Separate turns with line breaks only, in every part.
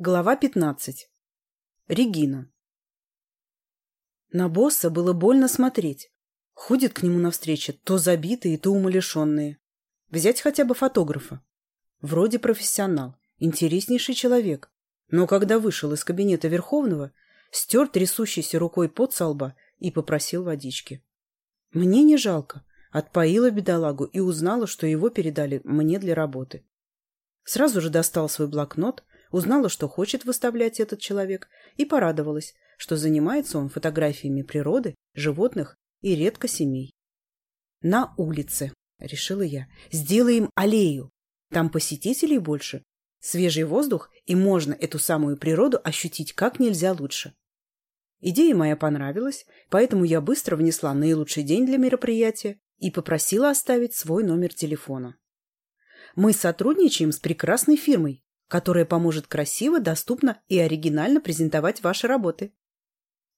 Глава 15. Регина. На босса было больно смотреть. Ходят к нему навстречу то забитые, то умалишенные. Взять хотя бы фотографа. Вроде профессионал, интереснейший человек. Но когда вышел из кабинета Верховного, стер трясущейся рукой под со лба и попросил водички. Мне не жалко. Отпоила бедолагу и узнала, что его передали мне для работы. Сразу же достал свой блокнот, узнала, что хочет выставлять этот человек, и порадовалась, что занимается он фотографиями природы, животных и редко семей. «На улице», — решила я, — «сделаем аллею. Там посетителей больше, свежий воздух, и можно эту самую природу ощутить как нельзя лучше». Идея моя понравилась, поэтому я быстро внесла наилучший день для мероприятия и попросила оставить свой номер телефона. «Мы сотрудничаем с прекрасной фирмой», которая поможет красиво, доступно и оригинально презентовать ваши работы.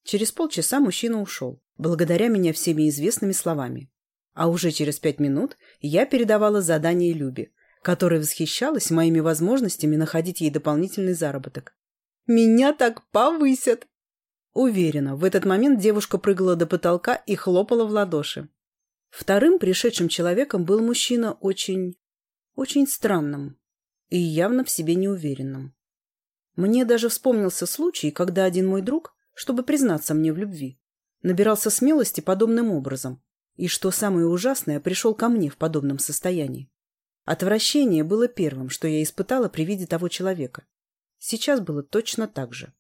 Через полчаса мужчина ушел, благодаря меня всеми известными словами. А уже через пять минут я передавала задание Любе, которая восхищалась моими возможностями находить ей дополнительный заработок. «Меня так повысят!» Уверена, в этот момент девушка прыгала до потолка и хлопала в ладоши. Вторым пришедшим человеком был мужчина очень... очень странным и явно в себе неуверенным. Мне даже вспомнился случай, когда один мой друг, чтобы признаться мне в любви, набирался смелости подобным образом, и, что самое ужасное, пришел ко мне в подобном состоянии. Отвращение было первым, что я испытала при виде того человека. Сейчас было точно так же.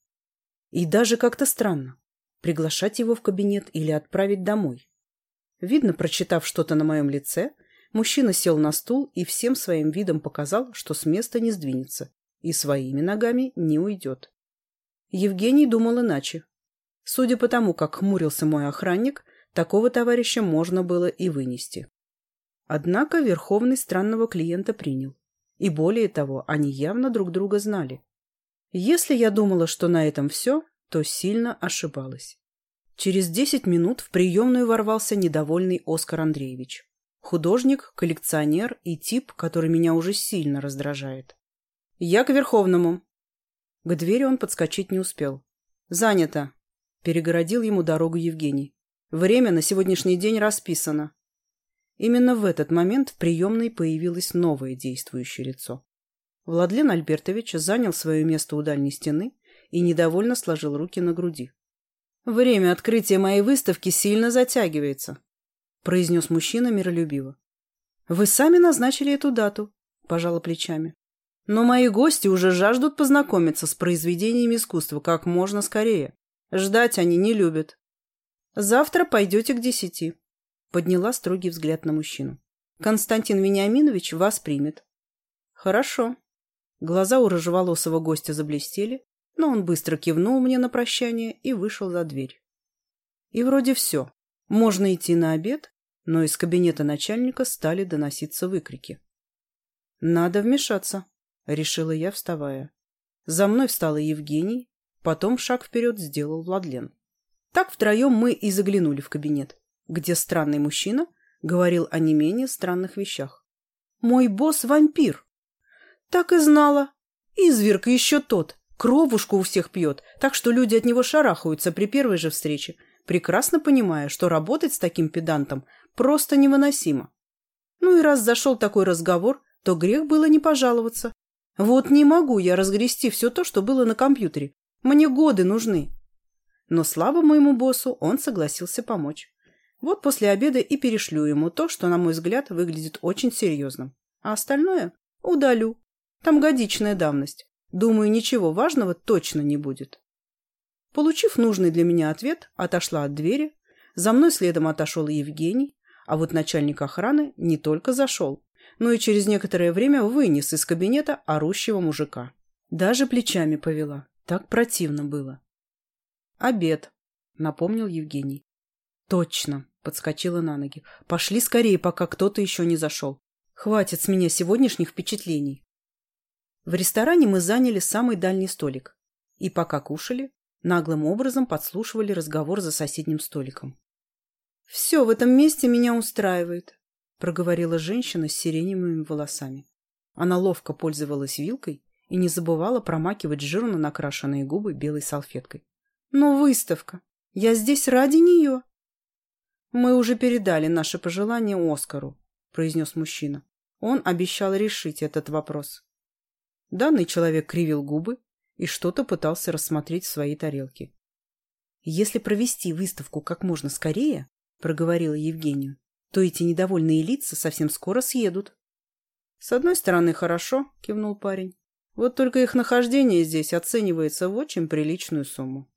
И даже как-то странно приглашать его в кабинет или отправить домой. Видно, прочитав что-то на моем лице, Мужчина сел на стул и всем своим видом показал, что с места не сдвинется и своими ногами не уйдет. Евгений думал иначе. Судя по тому, как хмурился мой охранник, такого товарища можно было и вынести. Однако Верховный странного клиента принял. И более того, они явно друг друга знали. Если я думала, что на этом все, то сильно ошибалась. Через десять минут в приемную ворвался недовольный Оскар Андреевич. Художник, коллекционер и тип, который меня уже сильно раздражает. Я к Верховному. К двери он подскочить не успел. Занято. Перегородил ему дорогу Евгений. Время на сегодняшний день расписано. Именно в этот момент в приемной появилось новое действующее лицо. Владлен Альбертович занял свое место у дальней стены и недовольно сложил руки на груди. «Время открытия моей выставки сильно затягивается произнес мужчина миролюбиво. «Вы сами назначили эту дату», – пожала плечами. «Но мои гости уже жаждут познакомиться с произведениями искусства как можно скорее. Ждать они не любят. Завтра пойдете к десяти», – подняла строгий взгляд на мужчину. «Константин Вениаминович вас примет». «Хорошо». Глаза у рыжеволосого гостя заблестели, но он быстро кивнул мне на прощание и вышел за дверь. И вроде все. Можно идти на обед, но из кабинета начальника стали доноситься выкрики. «Надо вмешаться», — решила я, вставая. За мной встала Евгений, потом шаг вперед сделал Владлен. Так втроем мы и заглянули в кабинет, где странный мужчина говорил о не менее странных вещах. «Мой босс — вампир!» «Так и знала! И зверка еще тот! Кровушку у всех пьет, так что люди от него шарахаются при первой же встрече прекрасно понимая, что работать с таким педантом просто невыносимо. Ну и раз зашел такой разговор, то грех было не пожаловаться. Вот не могу я разгрести все то, что было на компьютере. Мне годы нужны. Но слава моему боссу, он согласился помочь. Вот после обеда и перешлю ему то, что, на мой взгляд, выглядит очень серьезным. А остальное удалю. Там годичная давность. Думаю, ничего важного точно не будет. Получив нужный для меня ответ, отошла от двери. За мной следом отошел Евгений, а вот начальник охраны не только зашел, но и через некоторое время вынес из кабинета орущего мужика. Даже плечами повела. Так противно было. «Обед», — напомнил Евгений. «Точно», — подскочила на ноги. «Пошли скорее, пока кто-то еще не зашел. Хватит с меня сегодняшних впечатлений». В ресторане мы заняли самый дальний столик. И пока кушали, наглым образом подслушивали разговор за соседним столиком. «Все в этом месте меня устраивает», — проговорила женщина с сиреневыми волосами. Она ловко пользовалась вилкой и не забывала промакивать жирно накрашенные губы белой салфеткой. «Но выставка! Я здесь ради нее!» «Мы уже передали наши пожелания Оскару», — произнес мужчина. Он обещал решить этот вопрос. Данный человек кривил губы и что-то пытался рассмотреть в своей тарелке. «Если провести выставку как можно скорее, — проговорила Евгению, — то эти недовольные лица совсем скоро съедут». «С одной стороны, хорошо», — кивнул парень. «Вот только их нахождение здесь оценивается в очень приличную сумму».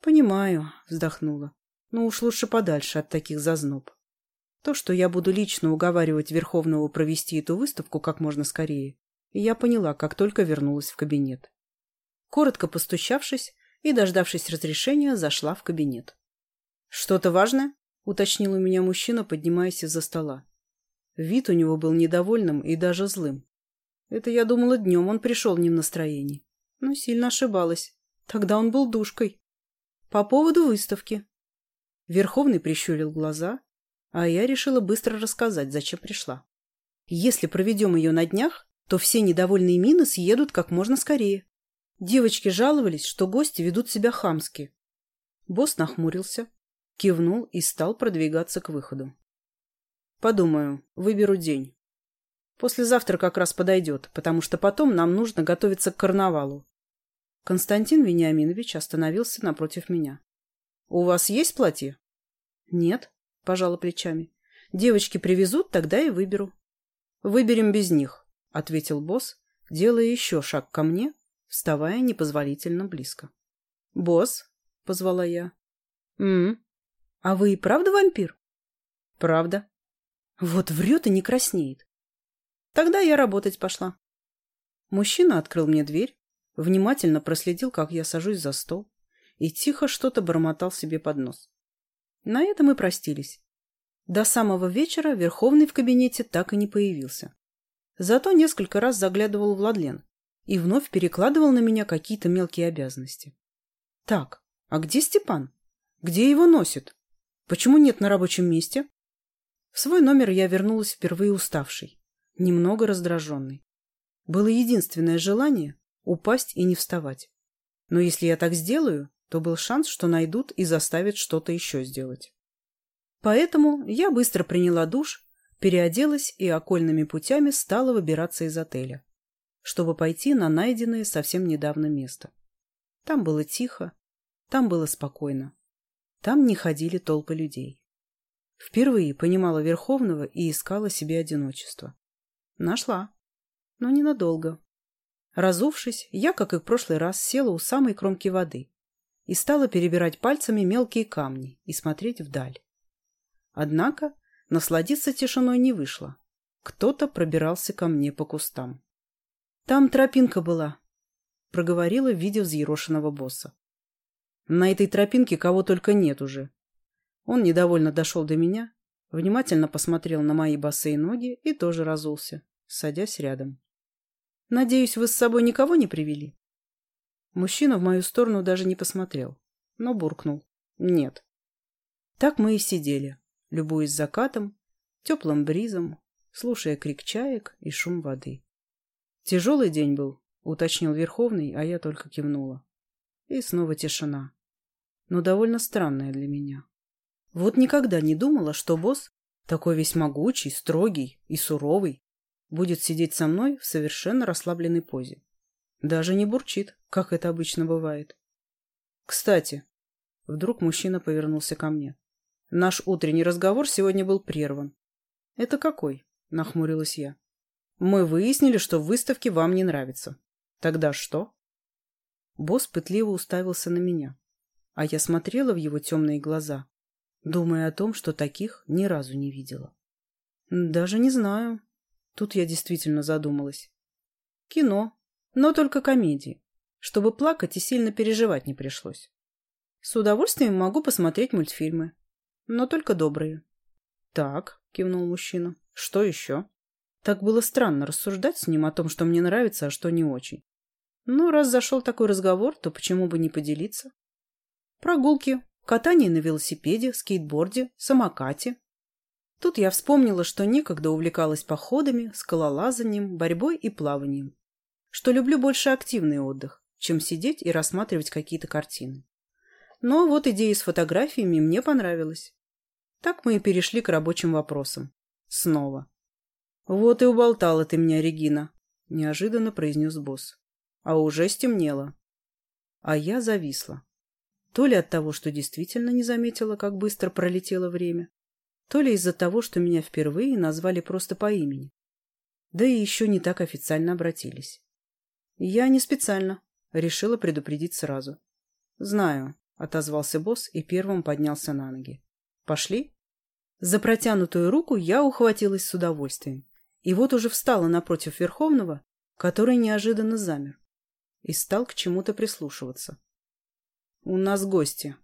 «Понимаю», — вздохнула. «Но уж лучше подальше от таких зазноб. То, что я буду лично уговаривать Верховного провести эту выставку как можно скорее, я поняла, как только вернулась в кабинет коротко постучавшись и, дождавшись разрешения, зашла в кабинет. «Что-то важное?» — уточнил у меня мужчина, поднимаясь из-за стола. Вид у него был недовольным и даже злым. Это я думала днем, он пришел не в настроении. Но сильно ошибалась. Тогда он был душкой. По поводу выставки. Верховный прищурил глаза, а я решила быстро рассказать, зачем пришла. Если проведем ее на днях, то все недовольные мины съедут как можно скорее, Девочки жаловались, что гости ведут себя хамски. Босс нахмурился, кивнул и стал продвигаться к выходу. Подумаю, выберу день. Послезавтра как раз подойдет, потому что потом нам нужно готовиться к карнавалу. Константин Вениаминович остановился напротив меня. — У вас есть платье? — Нет, — пожала плечами. — Девочки привезут, тогда и выберу. — Выберем без них, — ответил босс, делая еще шаг ко мне вставая непозволительно близко. «Босс?» — позвала я. «М? А вы и правда вампир?» «Правда». «Вот врет и не краснеет». «Тогда я работать пошла». Мужчина открыл мне дверь, внимательно проследил, как я сажусь за стол, и тихо что-то бормотал себе под нос. На этом мы простились. До самого вечера Верховный в кабинете так и не появился. Зато несколько раз заглядывал Владлен, и вновь перекладывал на меня какие-то мелкие обязанности. Так, а где Степан? Где его носит? Почему нет на рабочем месте? В свой номер я вернулась впервые уставшей, немного раздраженной. Было единственное желание – упасть и не вставать. Но если я так сделаю, то был шанс, что найдут и заставят что-то еще сделать. Поэтому я быстро приняла душ, переоделась и окольными путями стала выбираться из отеля чтобы пойти на найденное совсем недавно место. Там было тихо, там было спокойно. Там не ходили толпы людей. Впервые понимала Верховного и искала себе одиночество. Нашла. Но ненадолго. Разувшись, я, как и в прошлый раз, села у самой кромки воды и стала перебирать пальцами мелкие камни и смотреть вдаль. Однако насладиться тишиной не вышло. Кто-то пробирался ко мне по кустам. Там тропинка была, — проговорила, видя взъерошенного босса. На этой тропинке кого только нет уже. Он недовольно дошел до меня, внимательно посмотрел на мои босые ноги и тоже разулся, садясь рядом. — Надеюсь, вы с собой никого не привели? Мужчина в мою сторону даже не посмотрел, но буркнул. — Нет. Так мы и сидели, любуясь закатом, теплым бризом, слушая крик чаек и шум воды тяжелый день был уточнил верховный а я только кивнула. И снова тишина. Но довольно странная для меня. Вот никогда не думала что босс такой весь могучий строгий и суровый будет сидеть со мной в совершенно расслабленной позе. Даже не бурчит как это обычно бывает. Кстати вдруг мужчина повернулся ко мне. Наш утренний разговор сегодня был прерван. Это какой? Нахмурилась я. Мы выяснили, что выставки вам не нравятся. Тогда что? Босс пытливо уставился на меня, а я смотрела в его темные глаза, думая о том, что таких ни разу не видела. Даже не знаю. Тут я действительно задумалась. Кино, но только комедии, чтобы плакать и сильно переживать не пришлось. С удовольствием могу посмотреть мультфильмы, но только добрые. Так, кивнул мужчина. Что еще? Так было странно рассуждать с ним о том, что мне нравится, а что не очень. Но раз зашел такой разговор, то почему бы не поделиться? Прогулки, катание на велосипеде, скейтборде, самокате. Тут я вспомнила, что некогда увлекалась походами, скалолазанием, борьбой и плаванием. Что люблю больше активный отдых, чем сидеть и рассматривать какие-то картины. Но вот идея с фотографиями мне понравилась. Так мы и перешли к рабочим вопросам. Снова. «Вот и уболтала ты меня, Регина», — неожиданно произнес босс. «А уже стемнело». А я зависла. То ли от того, что действительно не заметила, как быстро пролетело время, то ли из-за того, что меня впервые назвали просто по имени. Да и еще не так официально обратились. «Я не специально», — решила предупредить сразу. «Знаю», — отозвался босс и первым поднялся на ноги. «Пошли?» За протянутую руку я ухватилась с удовольствием и вот уже встала напротив Верховного, который неожиданно замер и стал к чему-то прислушиваться. «У нас гости».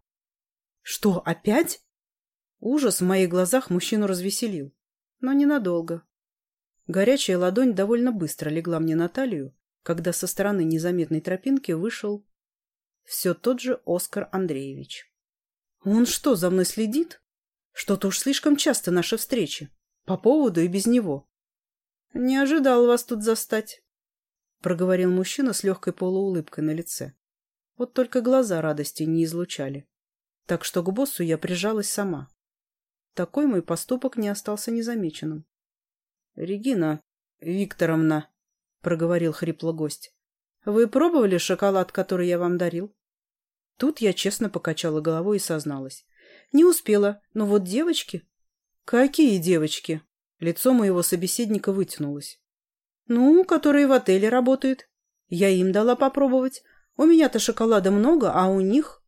«Что, опять?» Ужас в моих глазах мужчину развеселил, но ненадолго. Горячая ладонь довольно быстро легла мне на талию, когда со стороны незаметной тропинки вышел все тот же Оскар Андреевич. «Он что, за мной следит? Что-то уж слишком часто наши встречи. По поводу и без него не ожидал вас тут застать проговорил мужчина с легкой полуулыбкой на лице. Вот только глаза радости не излучали. Так что к боссу я прижалась сама. Такой мой поступок не остался незамеченным регина викторовна проговорил хрипло гость вы пробовали шоколад который я вам дарил? Тут я честно покачала головой и созналась не успела но вот девочки какие девочки? Лицо моего собеседника вытянулось. «Ну, которые в отеле работают. Я им дала попробовать. У меня-то шоколада много, а у них...»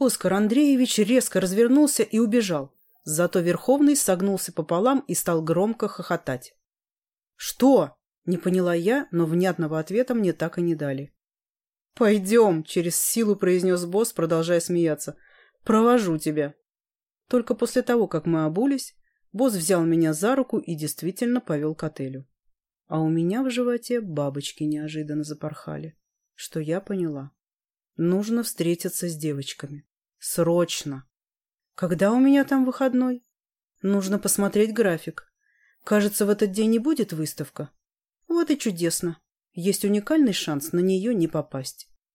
Оскар Андреевич резко развернулся и убежал. Зато Верховный согнулся пополам и стал громко хохотать. «Что?» – не поняла я, но внятного ответа мне так и не дали. «Пойдем!» – через силу произнес босс, продолжая смеяться. «Провожу тебя!» Только после того, как мы обулись, Босс взял меня за руку и действительно повел к отелю. А у меня в животе бабочки неожиданно запорхали, что я поняла. Нужно встретиться с девочками. Срочно. Когда у меня там выходной? Нужно посмотреть график. Кажется, в этот день не будет выставка. Вот и чудесно. Есть уникальный шанс на нее не попасть.